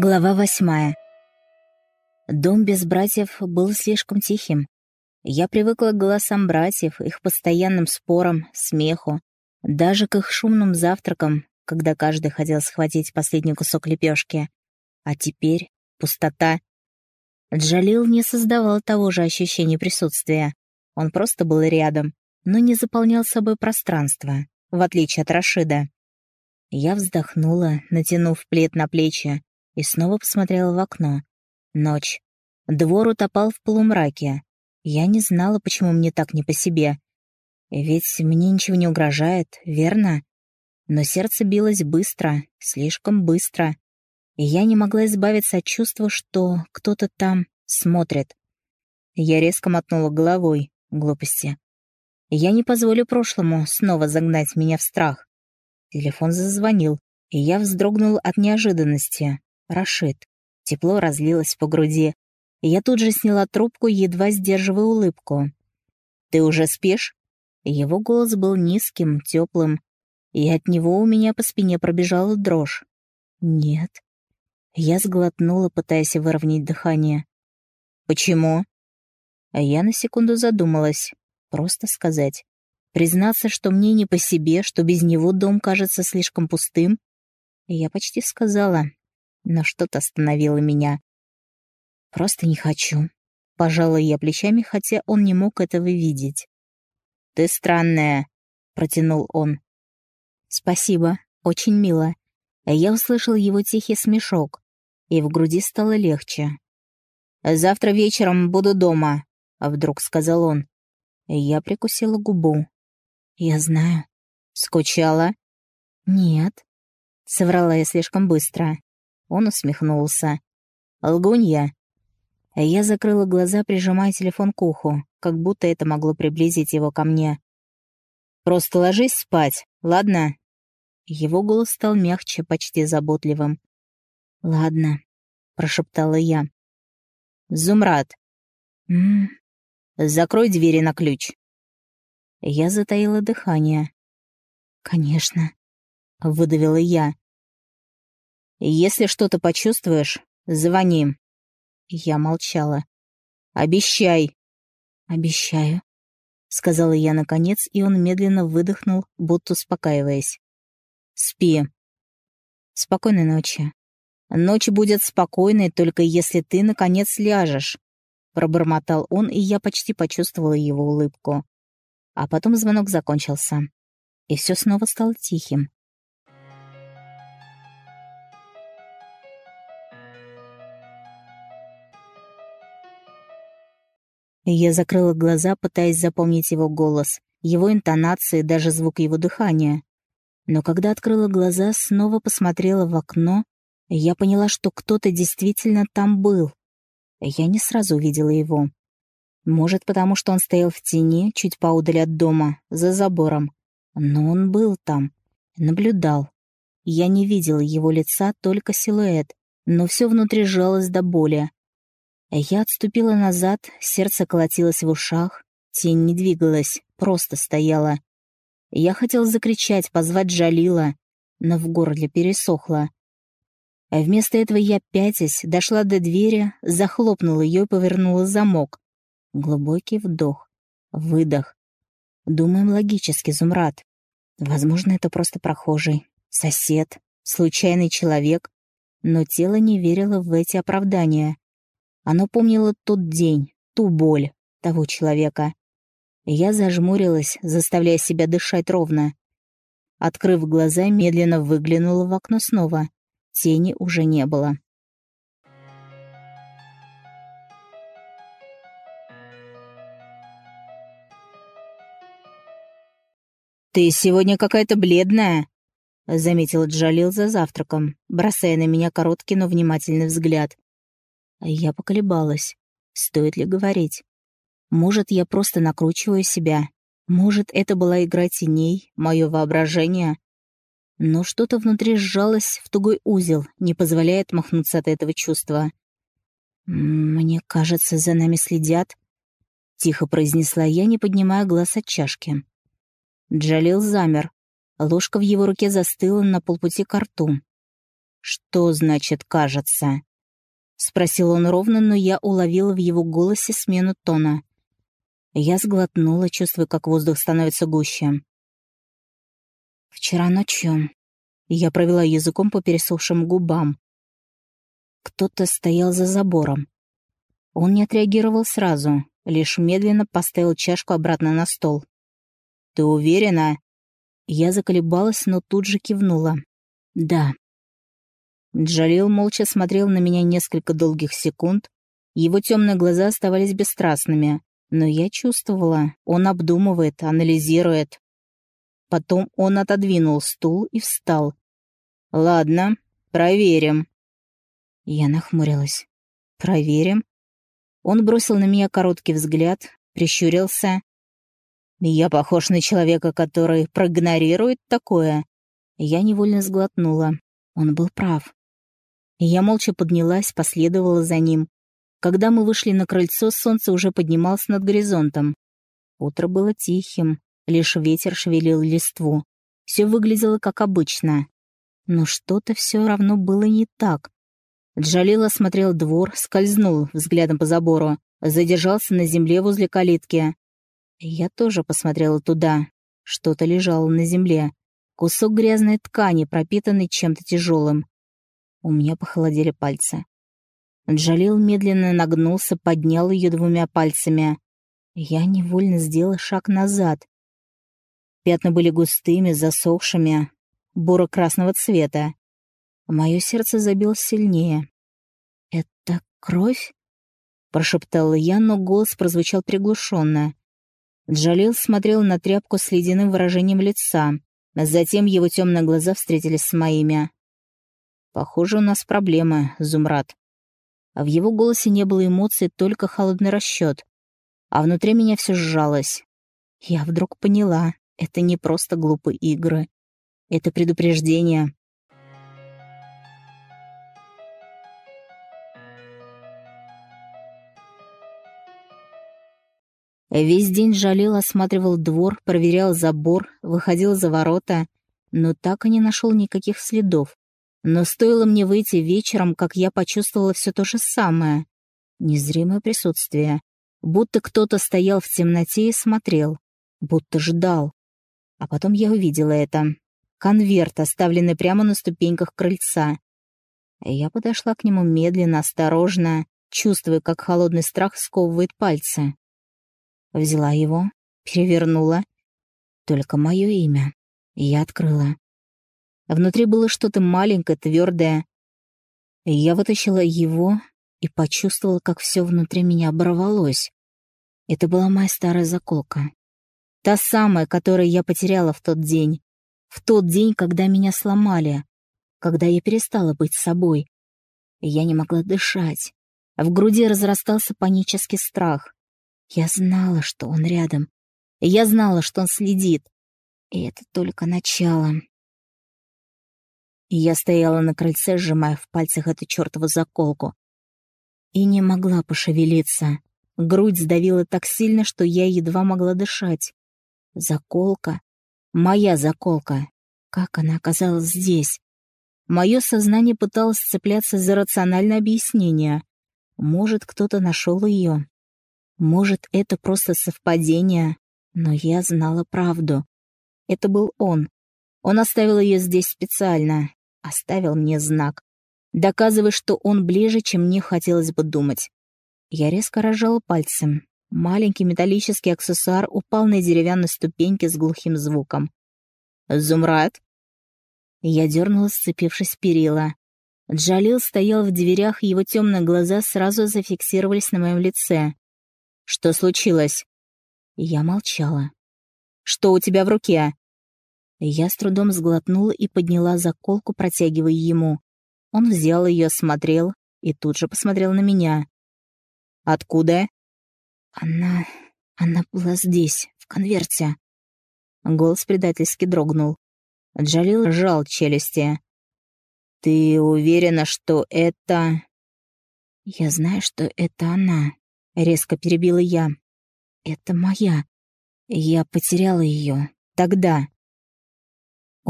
Глава восьмая. Дом без братьев был слишком тихим. Я привыкла к голосам братьев, их постоянным спорам, смеху, даже к их шумным завтракам, когда каждый хотел схватить последний кусок лепешки. А теперь пустота. Джалил не создавал того же ощущения присутствия. Он просто был рядом, но не заполнял собой пространство, в отличие от Рашида. Я вздохнула, натянув плед на плечи, и снова посмотрела в окно. Ночь. Двор утопал в полумраке. Я не знала, почему мне так не по себе. Ведь мне ничего не угрожает, верно? Но сердце билось быстро, слишком быстро. И я не могла избавиться от чувства, что кто-то там смотрит. Я резко мотнула головой. Глупости. Я не позволю прошлому снова загнать меня в страх. Телефон зазвонил, и я вздрогнул от неожиданности. Рашид. Тепло разлилось по груди. Я тут же сняла трубку, едва сдерживая улыбку. «Ты уже спишь?» Его голос был низким, теплым, и от него у меня по спине пробежала дрожь. «Нет». Я сглотнула, пытаясь выровнять дыхание. «Почему?» А я на секунду задумалась. Просто сказать. Признаться, что мне не по себе, что без него дом кажется слишком пустым. Я почти сказала, но что-то остановило меня. «Просто не хочу». Пожала я плечами, хотя он не мог этого видеть. «Ты странная», — протянул он. «Спасибо, очень мило». Я услышал его тихий смешок, и в груди стало легче. «Завтра вечером буду дома», — вдруг сказал он. Я прикусила губу. «Я знаю». «Скучала?» «Нет», — соврала я слишком быстро. Он усмехнулся. «Лгунья!» Я закрыла глаза, прижимая телефон к уху, как будто это могло приблизить его ко мне. «Просто ложись спать, ладно?» Его голос стал мягче, почти заботливым. «Ладно», — прошептала я. «Зумрад!» «М -м, «Закрой двери на ключ!» Я затаила дыхание. «Конечно», — выдавила я. Если что-то почувствуешь, звони». Я молчала. «Обещай». «Обещаю», — сказала я наконец, и он медленно выдохнул, будто успокаиваясь. «Спи». «Спокойной ночи». «Ночь будет спокойной, только если ты, наконец, ляжешь», — пробормотал он, и я почти почувствовала его улыбку. А потом звонок закончился, и все снова стало тихим. Я закрыла глаза, пытаясь запомнить его голос, его интонации, даже звук его дыхания. Но когда открыла глаза, снова посмотрела в окно, я поняла, что кто-то действительно там был. Я не сразу увидела его. Может, потому что он стоял в тени, чуть поудаль от дома, за забором. Но он был там, наблюдал. Я не видела его лица, только силуэт, но все внутри сжалось до боли. Я отступила назад, сердце колотилось в ушах, тень не двигалась, просто стояла. Я хотел закричать, позвать Джалила, но в горле пересохло. А вместо этого я, пятясь, дошла до двери, захлопнула ее и повернула замок. Глубокий вдох, выдох. Думаем логически, Зумрад. Возможно, это просто прохожий, сосед, случайный человек, но тело не верило в эти оправдания. Оно помнило тот день, ту боль того человека. Я зажмурилась, заставляя себя дышать ровно. Открыв глаза, медленно выглянула в окно снова. Тени уже не было. «Ты сегодня какая-то бледная», — заметил Джалил за завтраком, бросая на меня короткий, но внимательный взгляд. Я поколебалась. Стоит ли говорить? Может, я просто накручиваю себя? Может, это была игра теней, мое воображение? Но что-то внутри сжалось в тугой узел, не позволяя отмахнуться от этого чувства. «Мне кажется, за нами следят», — тихо произнесла я, не поднимая глаз от чашки. Джалил замер. Ложка в его руке застыла на полпути к рту. «Что значит «кажется»?» — спросил он ровно, но я уловила в его голосе смену тона. Я сглотнула, чувствуя, как воздух становится гуще. «Вчера ночью я провела языком по пересохшим губам. Кто-то стоял за забором. Он не отреагировал сразу, лишь медленно поставил чашку обратно на стол. «Ты уверена?» Я заколебалась, но тут же кивнула. «Да». Джалил молча смотрел на меня несколько долгих секунд. Его темные глаза оставались бесстрастными, но я чувствовала, он обдумывает, анализирует. Потом он отодвинул стул и встал. «Ладно, проверим». Я нахмурилась. «Проверим?» Он бросил на меня короткий взгляд, прищурился. «Я похож на человека, который проигнорирует такое?» Я невольно сглотнула. Он был прав. Я молча поднялась, последовала за ним. Когда мы вышли на крыльцо, солнце уже поднималось над горизонтом. Утро было тихим, лишь ветер шевелил листву. Все выглядело как обычно. Но что-то все равно было не так. Джалил осмотрел двор, скользнул взглядом по забору, задержался на земле возле калитки. Я тоже посмотрела туда. Что-то лежало на земле. Кусок грязной ткани, пропитанный чем-то тяжелым. У меня похолодели пальцы. Джалил медленно нагнулся, поднял ее двумя пальцами. Я невольно сделала шаг назад. Пятна были густыми, засохшими, буро-красного цвета. Мое сердце забилось сильнее. «Это кровь?» — прошептала я, но голос прозвучал приглушенно. Джалил смотрел на тряпку с ледяным выражением лица. Затем его темные глаза встретились с моими. «Похоже, у нас проблемы, Зумрад». В его голосе не было эмоций, только холодный расчет. А внутри меня все сжалось. Я вдруг поняла, это не просто глупые игры. Это предупреждение. Весь день жалел, осматривал двор, проверял забор, выходил за ворота, но так и не нашел никаких следов. Но стоило мне выйти вечером, как я почувствовала все то же самое. Незримое присутствие. Будто кто-то стоял в темноте и смотрел. Будто ждал. А потом я увидела это. Конверт, оставленный прямо на ступеньках крыльца. Я подошла к нему медленно, осторожно, чувствуя, как холодный страх сковывает пальцы. Взяла его, перевернула. Только мое имя. Я открыла. Внутри было что-то маленькое, твердое. Я вытащила его и почувствовала, как все внутри меня оборвалось. Это была моя старая заколка. Та самая, которую я потеряла в тот день. В тот день, когда меня сломали. Когда я перестала быть собой. Я не могла дышать. В груди разрастался панический страх. Я знала, что он рядом. Я знала, что он следит. И это только начало. Я стояла на крыльце, сжимая в пальцах эту чертову заколку. И не могла пошевелиться. Грудь сдавила так сильно, что я едва могла дышать. Заколка. Моя заколка. Как она оказалась здесь? Мое сознание пыталось цепляться за рациональное объяснение. Может, кто-то нашел ее, может, это просто совпадение, но я знала правду. Это был он. Он оставил ее здесь специально. Оставил мне знак. Доказывая, что он ближе, чем мне хотелось бы думать. Я резко разжала пальцем. Маленький металлический аксессуар упал на деревянной ступеньке с глухим звуком. «Зумрад?» Я дернулась, сцепившись перила. Джалил стоял в дверях, его темные глаза сразу зафиксировались на моем лице. «Что случилось?» Я молчала. «Что у тебя в руке?» Я с трудом сглотнула и подняла заколку, протягивая ему. Он взял ее, смотрел и тут же посмотрел на меня. «Откуда?» «Она... она была здесь, в конверте». Голос предательски дрогнул. Джалил сжал челюсти. «Ты уверена, что это...» «Я знаю, что это она», Резко перебила я. «Это моя. Я потеряла ее. Тогда».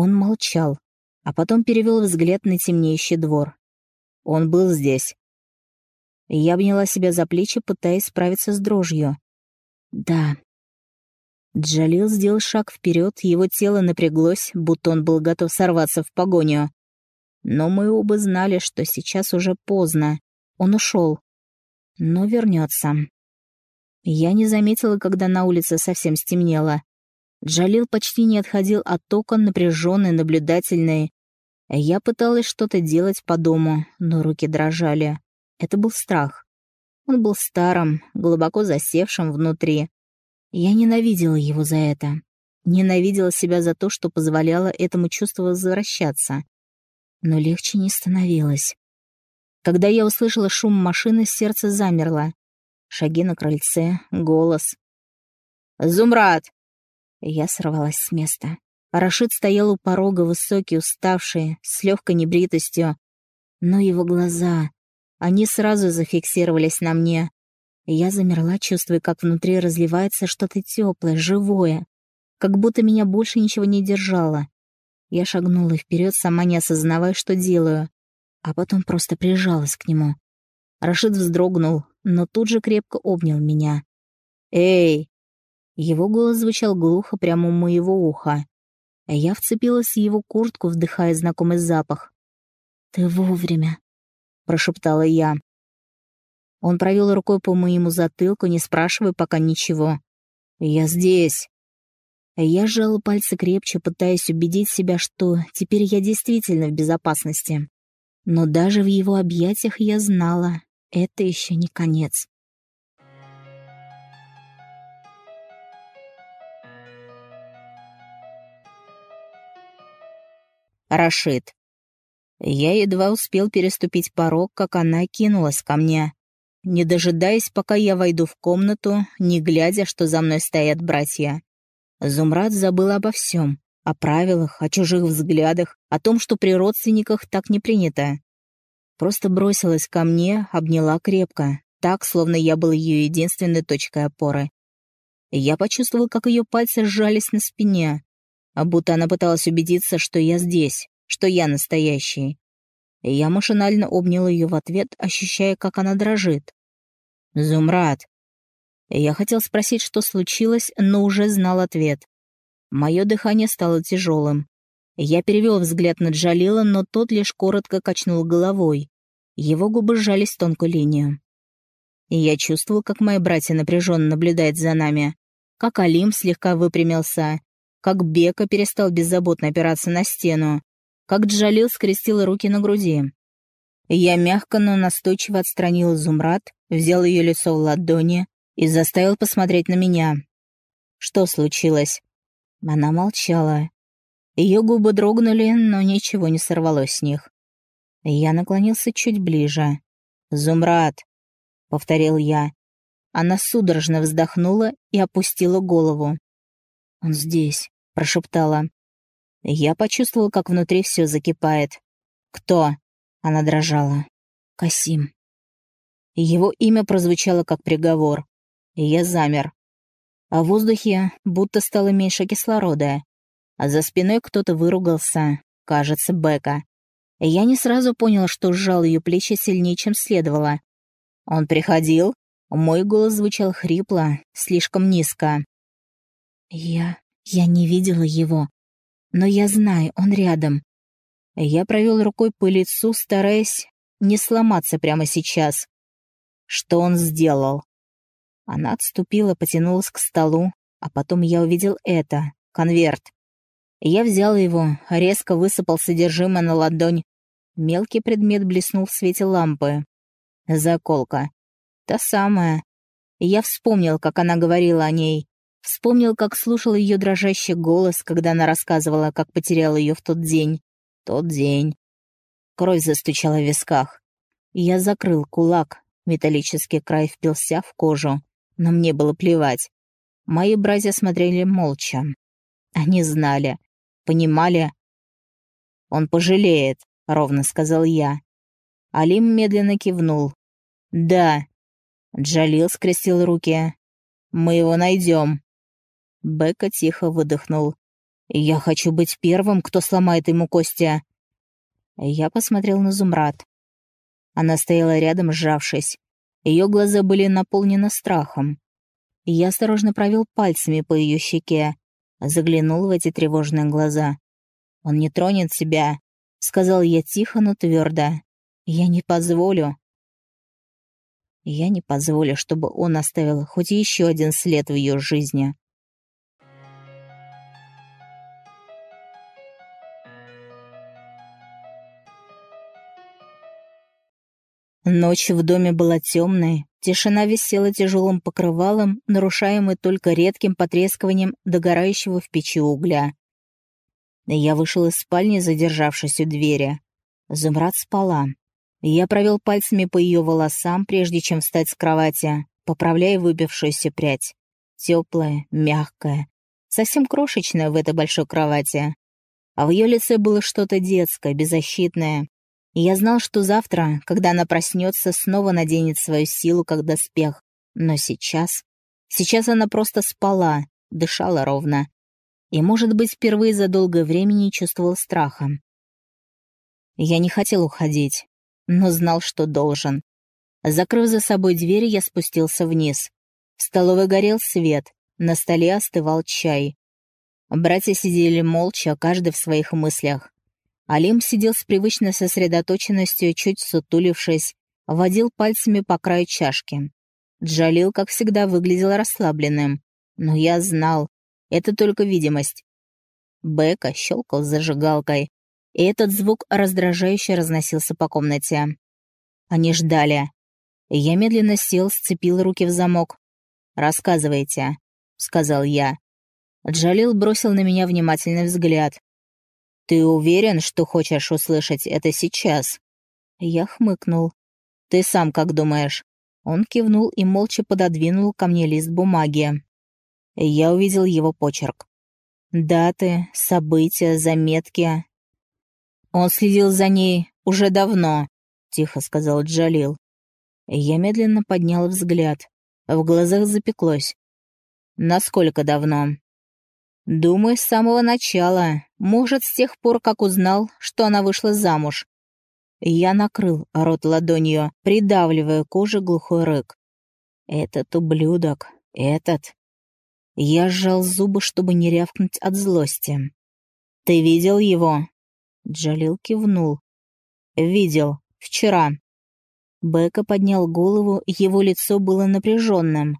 Он молчал. а потом перевел взгляд на темнеющий двор. Он был здесь. Я обняла себя за плечи, пытаясь справиться с дрожью. Да. Джалил сделал шаг вперед, его тело напряглось, будто он был готов сорваться в погоню. Но мы оба знали, что сейчас уже поздно. Он ушел. Но вернется. Я не заметила, когда на улице совсем стемнело. Джалил почти не отходил от окон, напряженный, наблюдательный. Я пыталась что-то делать по дому, но руки дрожали. Это был страх. Он был старым, глубоко засевшим внутри. Я ненавидела его за это. Ненавидела себя за то, что позволяла этому чувству возвращаться. Но легче не становилось. Когда я услышала шум машины, сердце замерло. Шаги на крыльце, голос. «Зумрад!» Я сорвалась с места. Рашид стоял у порога, высокий, уставший, с легкой небритостью. Но его глаза... Они сразу зафиксировались на мне. Я замерла, чувствуя, как внутри разливается что-то теплое, живое. Как будто меня больше ничего не держало. Я шагнула вперед, сама не осознавая, что делаю. А потом просто прижалась к нему. Рашид вздрогнул, но тут же крепко обнял меня. «Эй!» Его голос звучал глухо прямо у моего уха. Я вцепилась в его куртку, вдыхая знакомый запах. «Ты вовремя», — прошептала я. Он провел рукой по моему затылку, не спрашивая пока ничего. «Я здесь». Я сжала пальцы крепче, пытаясь убедить себя, что теперь я действительно в безопасности. Но даже в его объятиях я знала, это еще не конец. Рашид. Я едва успел переступить порог, как она кинулась ко мне. Не дожидаясь, пока я войду в комнату, не глядя, что за мной стоят братья. Зумрад забыл обо всем. О правилах, о чужих взглядах, о том, что при родственниках так не принято. Просто бросилась ко мне, обняла крепко, так, словно я был ее единственной точкой опоры. Я почувствовал, как ее пальцы сжались на спине, а будто она пыталась убедиться, что я здесь, что я настоящий. Я машинально обнял ее в ответ, ощущая, как она дрожит. «Зумрад!» Я хотел спросить, что случилось, но уже знал ответ. Мое дыхание стало тяжелым. Я перевел взгляд на Джалила, но тот лишь коротко качнул головой. Его губы сжались в тонкую линию. Я чувствовал, как мои братья напряженно наблюдают за нами, как Алим слегка выпрямился, как Бека перестал беззаботно опираться на стену, как Джалил скрестил руки на груди. Я мягко, но настойчиво отстранил Зумрад, взял ее лицо в ладони и заставил посмотреть на меня. Что случилось? Она молчала. Ее губы дрогнули, но ничего не сорвалось с них. Я наклонился чуть ближе. «Зумрад!» — повторил я. Она судорожно вздохнула и опустила голову. «Он здесь», — прошептала. Я почувствовал, как внутри все закипает. «Кто?» — она дрожала. «Касим». Его имя прозвучало как приговор, и я замер. А в воздухе будто стало меньше кислорода, а за спиной кто-то выругался, кажется, Бека. Я не сразу понял, что сжал ее плечи сильнее, чем следовало. Он приходил? Мой голос звучал хрипло, слишком низко. «Я... я не видела его. Но я знаю, он рядом». Я провел рукой по лицу, стараясь не сломаться прямо сейчас. Что он сделал? Она отступила, потянулась к столу, а потом я увидел это — конверт. Я взял его, резко высыпал содержимое на ладонь. Мелкий предмет блеснул в свете лампы. Заколка. Та самая. Я вспомнил, как она говорила о ней. Вспомнил, как слушал ее дрожащий голос, когда она рассказывала, как потерял ее в тот день. Тот день. Кровь застучала в висках. Я закрыл кулак. Металлический край впился в кожу. Но мне было плевать. Мои братья смотрели молча. Они знали. Понимали. «Он пожалеет», — ровно сказал я. Алим медленно кивнул. «Да». Джалил скрестил руки. «Мы его найдем». Бека тихо выдохнул. «Я хочу быть первым, кто сломает ему кости». Я посмотрел на Зумрад. Она стояла рядом, сжавшись. Ее глаза были наполнены страхом. Я осторожно провел пальцами по ее щеке, заглянул в эти тревожные глаза. «Он не тронет себя», — сказал я тихо, но твердо. «Я не позволю». Я не позволю, чтобы он оставил хоть еще один след в ее жизни. Ночь в доме была темной, тишина висела тяжелым покрывалом, нарушаемой только редким потрескиванием догорающего в печи угля. Я вышел из спальни, задержавшись у двери. Зумрад спала. Я провел пальцами по ее волосам, прежде чем встать с кровати, поправляя выбившуюся прядь. Теплая, мягкая, совсем крошечная в этой большой кровати. А в ее лице было что-то детское, беззащитное, я знал, что завтра, когда она проснется, снова наденет свою силу, как доспех. Но сейчас... Сейчас она просто спала, дышала ровно. И, может быть, впервые за долгое время не чувствовал страха. Я не хотел уходить, но знал, что должен. Закрыв за собой дверь, я спустился вниз. В столовой горел свет, на столе остывал чай. Братья сидели молча, каждый в своих мыслях. Алим сидел с привычной сосредоточенностью, чуть сутулившись, водил пальцами по краю чашки. Джалил, как всегда, выглядел расслабленным. Но я знал, это только видимость. Бека щелкал зажигалкой, и этот звук раздражающе разносился по комнате. Они ждали. Я медленно сел, сцепил руки в замок. «Рассказывайте», — сказал я. Джалил бросил на меня внимательный взгляд. «Ты уверен, что хочешь услышать это сейчас?» Я хмыкнул. «Ты сам как думаешь?» Он кивнул и молча пододвинул ко мне лист бумаги. Я увидел его почерк. Даты, события, заметки. Он следил за ней уже давно, тихо сказал Джалил. Я медленно поднял взгляд. В глазах запеклось. Насколько давно? Думаю, с самого начала. Может, с тех пор, как узнал, что она вышла замуж. Я накрыл рот ладонью, придавливая коже глухой рык. Этот ублюдок, этот. Я сжал зубы, чтобы не рявкнуть от злости. «Ты видел его?» Джалил кивнул. «Видел. Вчера». Бека поднял голову, его лицо было напряженным.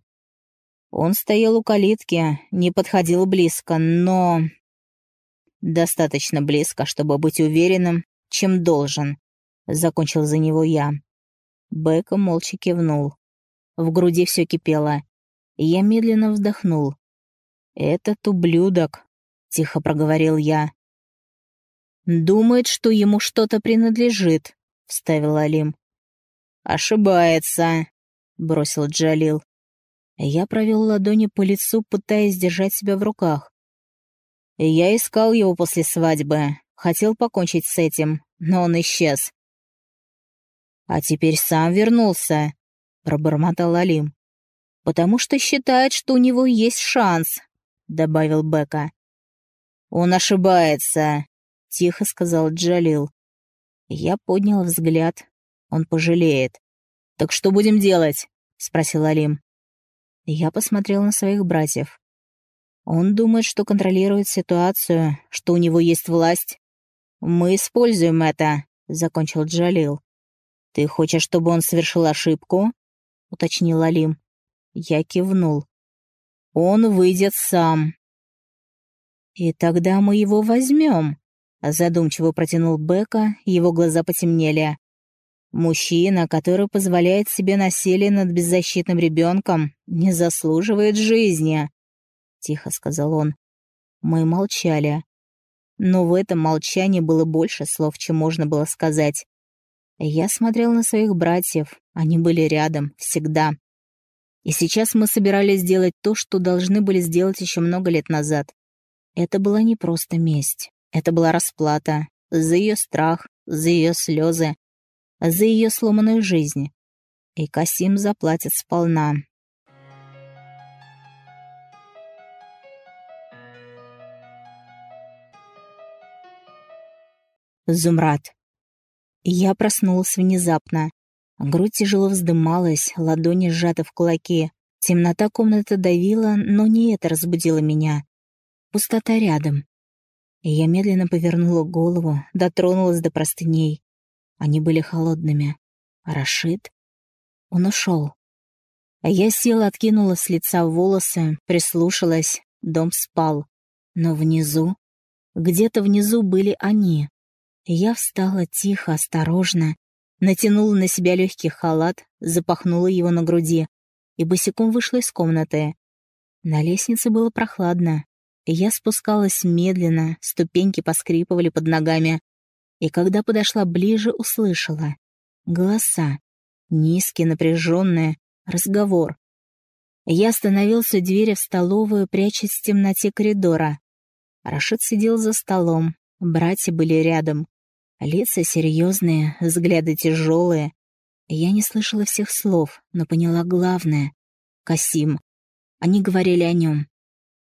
Он стоял у калитки, не подходил близко, но... Достаточно близко, чтобы быть уверенным, чем должен. Закончил за него я. Бека молча кивнул. В груди все кипело. Я медленно вздохнул. «Этот ублюдок», — тихо проговорил я. «Думает, что ему что-то принадлежит», — вставил Алим. «Ошибается», — бросил Джалил. Я провел ладони по лицу, пытаясь держать себя в руках. Я искал его после свадьбы, хотел покончить с этим, но он исчез. «А теперь сам вернулся», — пробормотал Алим. «Потому что считает, что у него есть шанс», — добавил Бека. «Он ошибается», — тихо сказал Джалил. Я поднял взгляд. Он пожалеет. «Так что будем делать?» — спросил Алим. Я посмотрел на своих братьев. Он думает, что контролирует ситуацию, что у него есть власть. Мы используем это, закончил Джалил. Ты хочешь, чтобы он совершил ошибку? уточнил Алим. Я кивнул. Он выйдет сам. И тогда мы его возьмем, задумчиво протянул Бека, его глаза потемнели. Мужчина, который позволяет себе насилие над беззащитным ребенком, не заслуживает жизни», — тихо сказал он. Мы молчали. Но в этом молчании было больше слов, чем можно было сказать. Я смотрел на своих братьев, они были рядом, всегда. И сейчас мы собирались сделать то, что должны были сделать еще много лет назад. Это была не просто месть, это была расплата за ее страх, за ее слезы, за ее сломанную жизнь. И Касим заплатит сполна. Зумрад. Я проснулась внезапно. Грудь тяжело вздымалась, ладони сжаты в кулаки. Темнота комнаты давила, но не это разбудило меня. Пустота рядом. Я медленно повернула голову, дотронулась до простыней. Они были холодными. Рашид? Он ушел. А я села, откинула с лица волосы, прислушалась. Дом спал. Но внизу... Где-то внизу были они. Я встала тихо, осторожно, натянула на себя легкий халат, запахнула его на груди и босиком вышла из комнаты. На лестнице было прохладно. Я спускалась медленно, ступеньки поскрипывали под ногами. И когда подошла ближе, услышала. Голоса. Низкие, напряженные. Разговор. Я остановился у двери в столовую, прячась в темноте коридора. Рашид сидел за столом, братья были рядом. Лица серьезные, взгляды тяжелые. Я не слышала всех слов, но поняла главное. Касим. Они говорили о нем.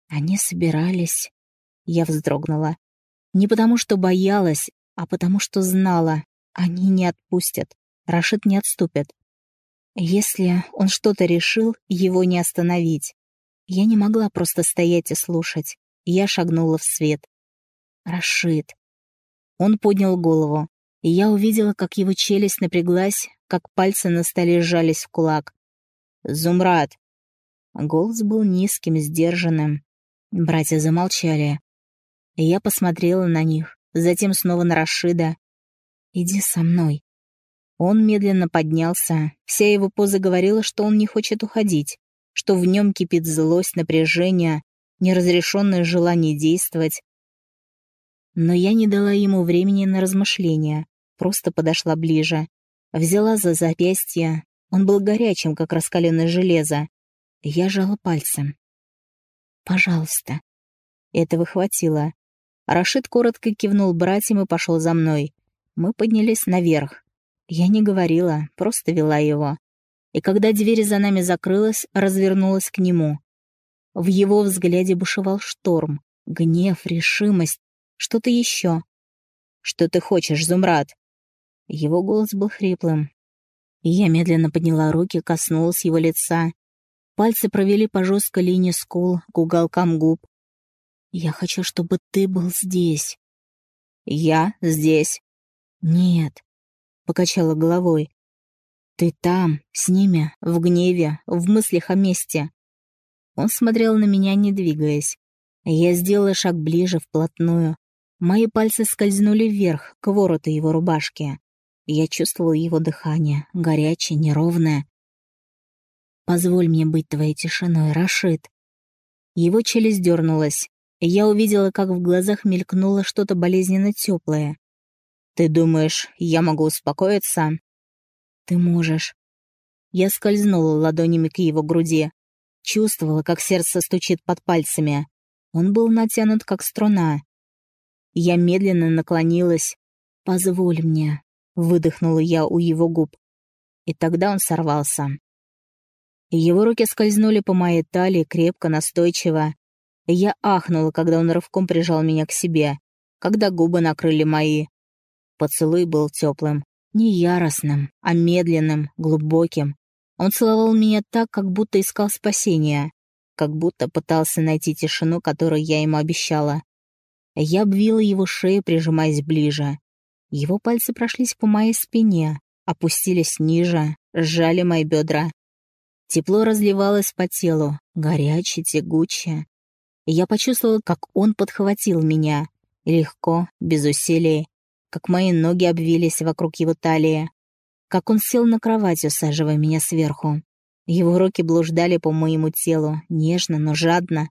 Они собирались. Я вздрогнула. Не потому, что боялась, а потому, что знала. Они не отпустят. Рашид не отступит. Если он что-то решил, его не остановить. Я не могла просто стоять и слушать. Я шагнула в свет. Рашид. Он поднял голову, и я увидела, как его челюсть напряглась, как пальцы на столе сжались в кулак. «Зумрад!» Голос был низким, сдержанным. Братья замолчали. Я посмотрела на них, затем снова на Рашида. «Иди со мной». Он медленно поднялся. Вся его поза говорила, что он не хочет уходить, что в нем кипит злость, напряжение, неразрешенное желание действовать, но я не дала ему времени на размышления, просто подошла ближе. Взяла за запястье. Он был горячим, как раскаленное железо. Я жала пальцем. «Пожалуйста». Этого хватило. Рашид коротко кивнул братьям и пошел за мной. Мы поднялись наверх. Я не говорила, просто вела его. И когда дверь за нами закрылась, развернулась к нему. В его взгляде бушевал шторм, гнев, решимость, что-то еще. Что ты хочешь, Зумрад? Его голос был хриплым. Я медленно подняла руки, коснулась его лица. Пальцы провели по жесткой линии скул к уголкам губ. «Я хочу, чтобы ты был здесь». «Я здесь?» «Нет», — покачала головой. «Ты там, с ними, в гневе, в мыслях о мести». Он смотрел на меня, не двигаясь. Я сделала шаг ближе, вплотную. Мои пальцы скользнули вверх, к вороту его рубашки. Я чувствовала его дыхание, горячее, неровное. «Позволь мне быть твоей тишиной, Рашид». Его челюсть дернулась, я увидела, как в глазах мелькнуло что-то болезненно теплое. «Ты думаешь, я могу успокоиться?» «Ты можешь». Я скользнула ладонями к его груди. Чувствовала, как сердце стучит под пальцами. Он был натянут, как струна. Я медленно наклонилась. «Позволь мне», — выдохнула я у его губ. И тогда он сорвался. Его руки скользнули по моей талии крепко, настойчиво. Я ахнула, когда он рывком прижал меня к себе, когда губы накрыли мои. Поцелуй был теплым, не яростным, а медленным, глубоким. Он целовал меня так, как будто искал спасения, как будто пытался найти тишину, которую я ему обещала. Я обвила его шею, прижимаясь ближе. Его пальцы прошлись по моей спине, опустились ниже, сжали мои бедра. Тепло разливалось по телу, горячее, тягучее. Я почувствовала, как он подхватил меня. Легко, без усилий. Как мои ноги обвились вокруг его талии. Как он сел на кровать, усаживая меня сверху. Его руки блуждали по моему телу, нежно, но жадно.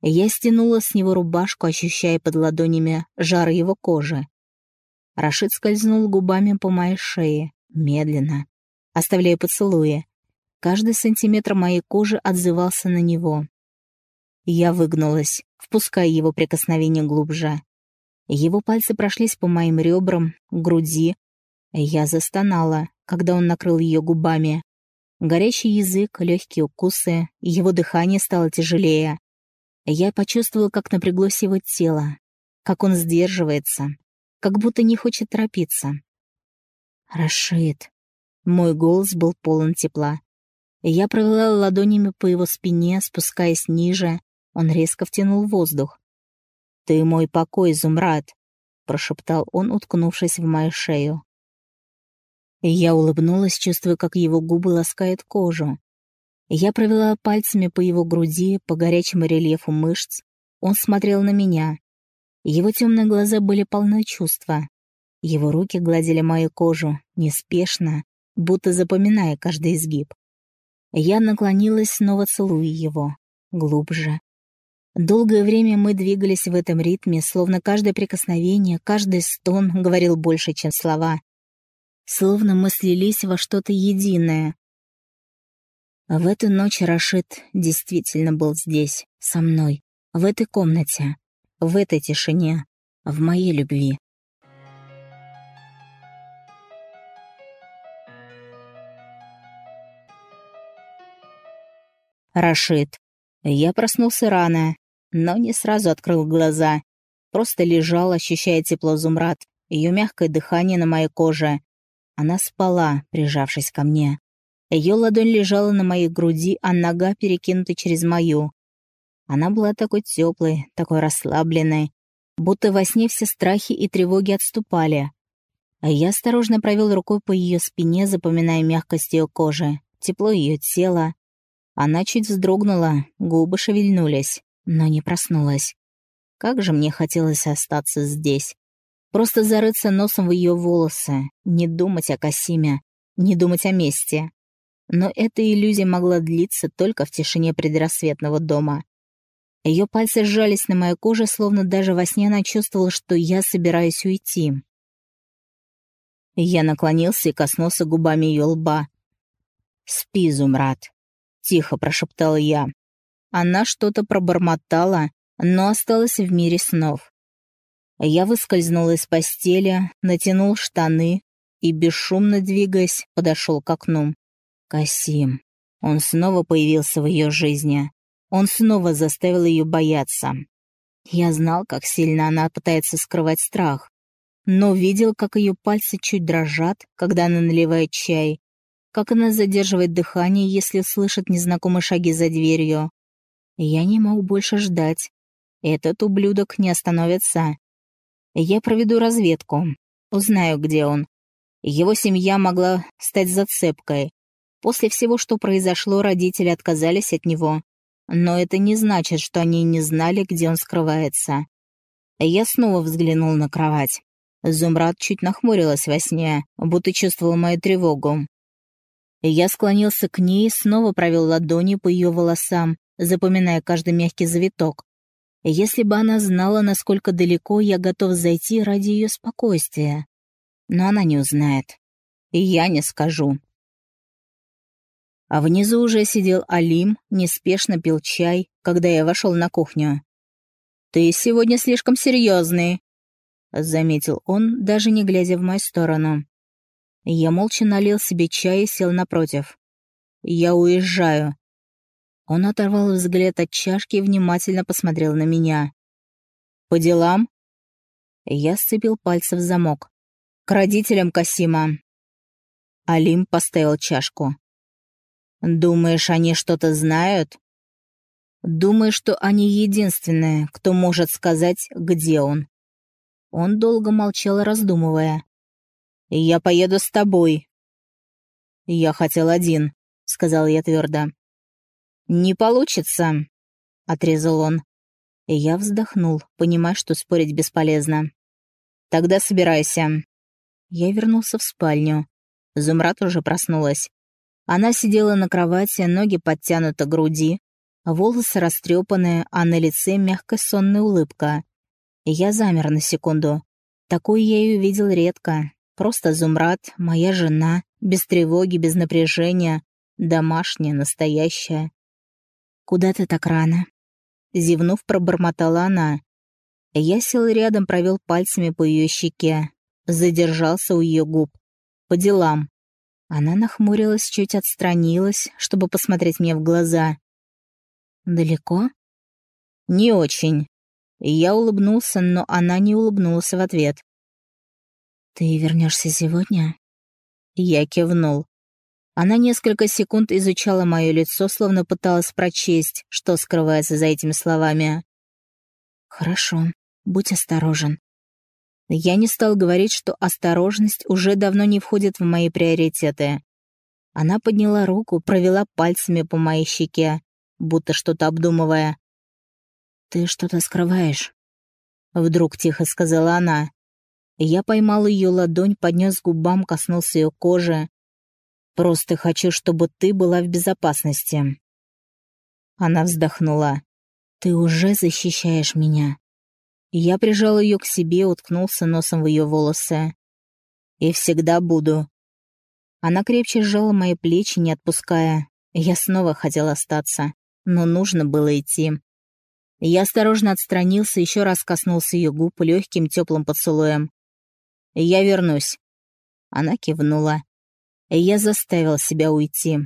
Я стянула с него рубашку, ощущая под ладонями жар его кожи. Рашид скользнул губами по моей шее, медленно, оставляя поцелуи. Каждый сантиметр моей кожи отзывался на него. Я выгнулась, впуская его прикосновение глубже. Его пальцы прошлись по моим ребрам, груди. Я застонала, когда он накрыл ее губами. Горящий язык, легкие укусы, его дыхание стало тяжелее. Я почувствовала, как напряглось его тело, как он сдерживается, как будто не хочет торопиться. Рашид. Мой голос был полон тепла. Я провела ладонями по его спине, спускаясь ниже. Он резко втянул воздух. «Ты мой покой, Зумрад», — прошептал он, уткнувшись в мою шею. Я улыбнулась, чувствуя, как его губы ласкают кожу. Я провела пальцами по его груди, по горячему рельефу мышц. Он смотрел на меня. Его темные глаза были полны чувства. Его руки гладили мою кожу, неспешно, будто запоминая каждый изгиб. Я наклонилась, снова целуя его. Глубже. Долгое время мы двигались в этом ритме, словно каждое прикосновение, каждый стон говорил больше, чем слова. Словно мы слились во что-то единое. В эту ночь Рашид действительно был здесь, со мной, в этой комнате, в этой тишине, в моей любви. Рашид. Я проснулся рано, но не сразу открыл глаза. Просто лежал, ощущая тепло Зумрад, ее мягкое дыхание на моей коже. Она спала, прижавшись ко мне. Ее ладонь лежала на моей груди, а нога перекинута через мою. Она была такой теплой, такой расслабленной, будто во сне все страхи и тревоги отступали. А я осторожно провел рукой по ее спине, запоминая мягкость ее кожи, тепло ее тела, она чуть вздрогнула, губы шевельнулись, но не проснулась. Как же мне хотелось остаться здесь. Просто зарыться носом в ее волосы, не думать о Касиме, не думать о мести. Но эта иллюзия могла длиться только в тишине предрассветного дома. Ее пальцы сжались на моей коже, словно даже во сне она чувствовала, что я собираюсь уйти. Я наклонился и коснулся губами ее лба. «Спи, Зумрад», тихо прошептала я. Она что-то пробормотала, но осталась в мире снов. Я выскользнул из постели, натянул штаны и, бесшумно двигаясь, подошел к окну. Касим. Он снова появился в ее жизни. Он снова заставил ее бояться. Я знал, как сильно она пытается скрывать страх, но видел, как ее пальцы чуть дрожат, когда она наливает чай, как она задерживает дыхание, если слышит незнакомые шаги за дверью. Я не мог больше ждать. Этот ублюдок не остановится. Я проведу разведку. Узнаю, где он. Его семья могла стать зацепкой. После всего, что произошло, родители отказались от него. Но это не значит, что они не знали, где он скрывается. Я снова взглянул на кровать. Зумрад чуть нахмурилась во сне, будто чувствовал мою тревогу. Я склонился к ней и снова провел ладони по ее волосам, запоминая каждый мягкий завиток. Если бы она знала, насколько далеко я готов зайти ради ее спокойствия. Но она не узнает. И я не скажу. А внизу уже сидел Алим, неспешно пил чай, когда я вошел на кухню. «Ты сегодня слишком серьезный», — заметил он, даже не глядя в мою сторону. Я молча налил себе чай и сел напротив. «Я уезжаю». Он оторвал взгляд от чашки и внимательно посмотрел на меня. «По делам?» Я сцепил пальцы в замок. «К родителям Касима». Алим поставил чашку. «Думаешь, они что-то знают?» «Думаю, что они единственные, кто может сказать, где он». Он долго молчал, раздумывая. «Я поеду с тобой». «Я хотел один», — сказал я твердо. «Не получится», — отрезал он. Я вздохнул, понимая, что спорить бесполезно. «Тогда собирайся». Я вернулся в спальню. Зумрат уже проснулась. Она сидела на кровати, ноги подтянуты к груди, волосы растрепанные, а на лице мягкая сонная улыбка. Я замер на секунду. Такую я ее видел редко, Просто Зумрад, моя жена, без тревоги, без напряжения, домашняя, настоящая. «Куда ты так рано?» Зевнув, пробормотала она. Я сел рядом, провел пальцами по ее щеке, задержался у ее губ. По делам. Она нахмурилась, чуть отстранилась, чтобы посмотреть мне в глаза. «Далеко?» «Не очень». Я улыбнулся, но она не улыбнулась в ответ. «Ты вернешься сегодня?» Я кивнул. Она несколько секунд изучала мое лицо, словно пыталась прочесть, что скрывается за этими словами. «Хорошо, будь осторожен». Я не стал говорить, что осторожность уже давно не входит в мои приоритеты. Она подняла руку, провела пальцами по моей щеке, будто что-то обдумывая. «Ты что-то скрываешь?» Вдруг тихо сказала она. Я поймал ее ладонь, поднес к губам, коснулся ее кожи. «Просто хочу, чтобы ты была в безопасности». Она вздохнула. «Ты уже защищаешь меня». Я прижал ее к себе, уткнулся носом в ее волосы. «И всегда буду». Она крепче сжала мои плечи, не отпуская. Я снова хотел остаться, но нужно было идти. Я осторожно отстранился, еще раз коснулся ее губ легким теплым поцелуем. «Я вернусь». Она кивнула. Я заставил себя уйти.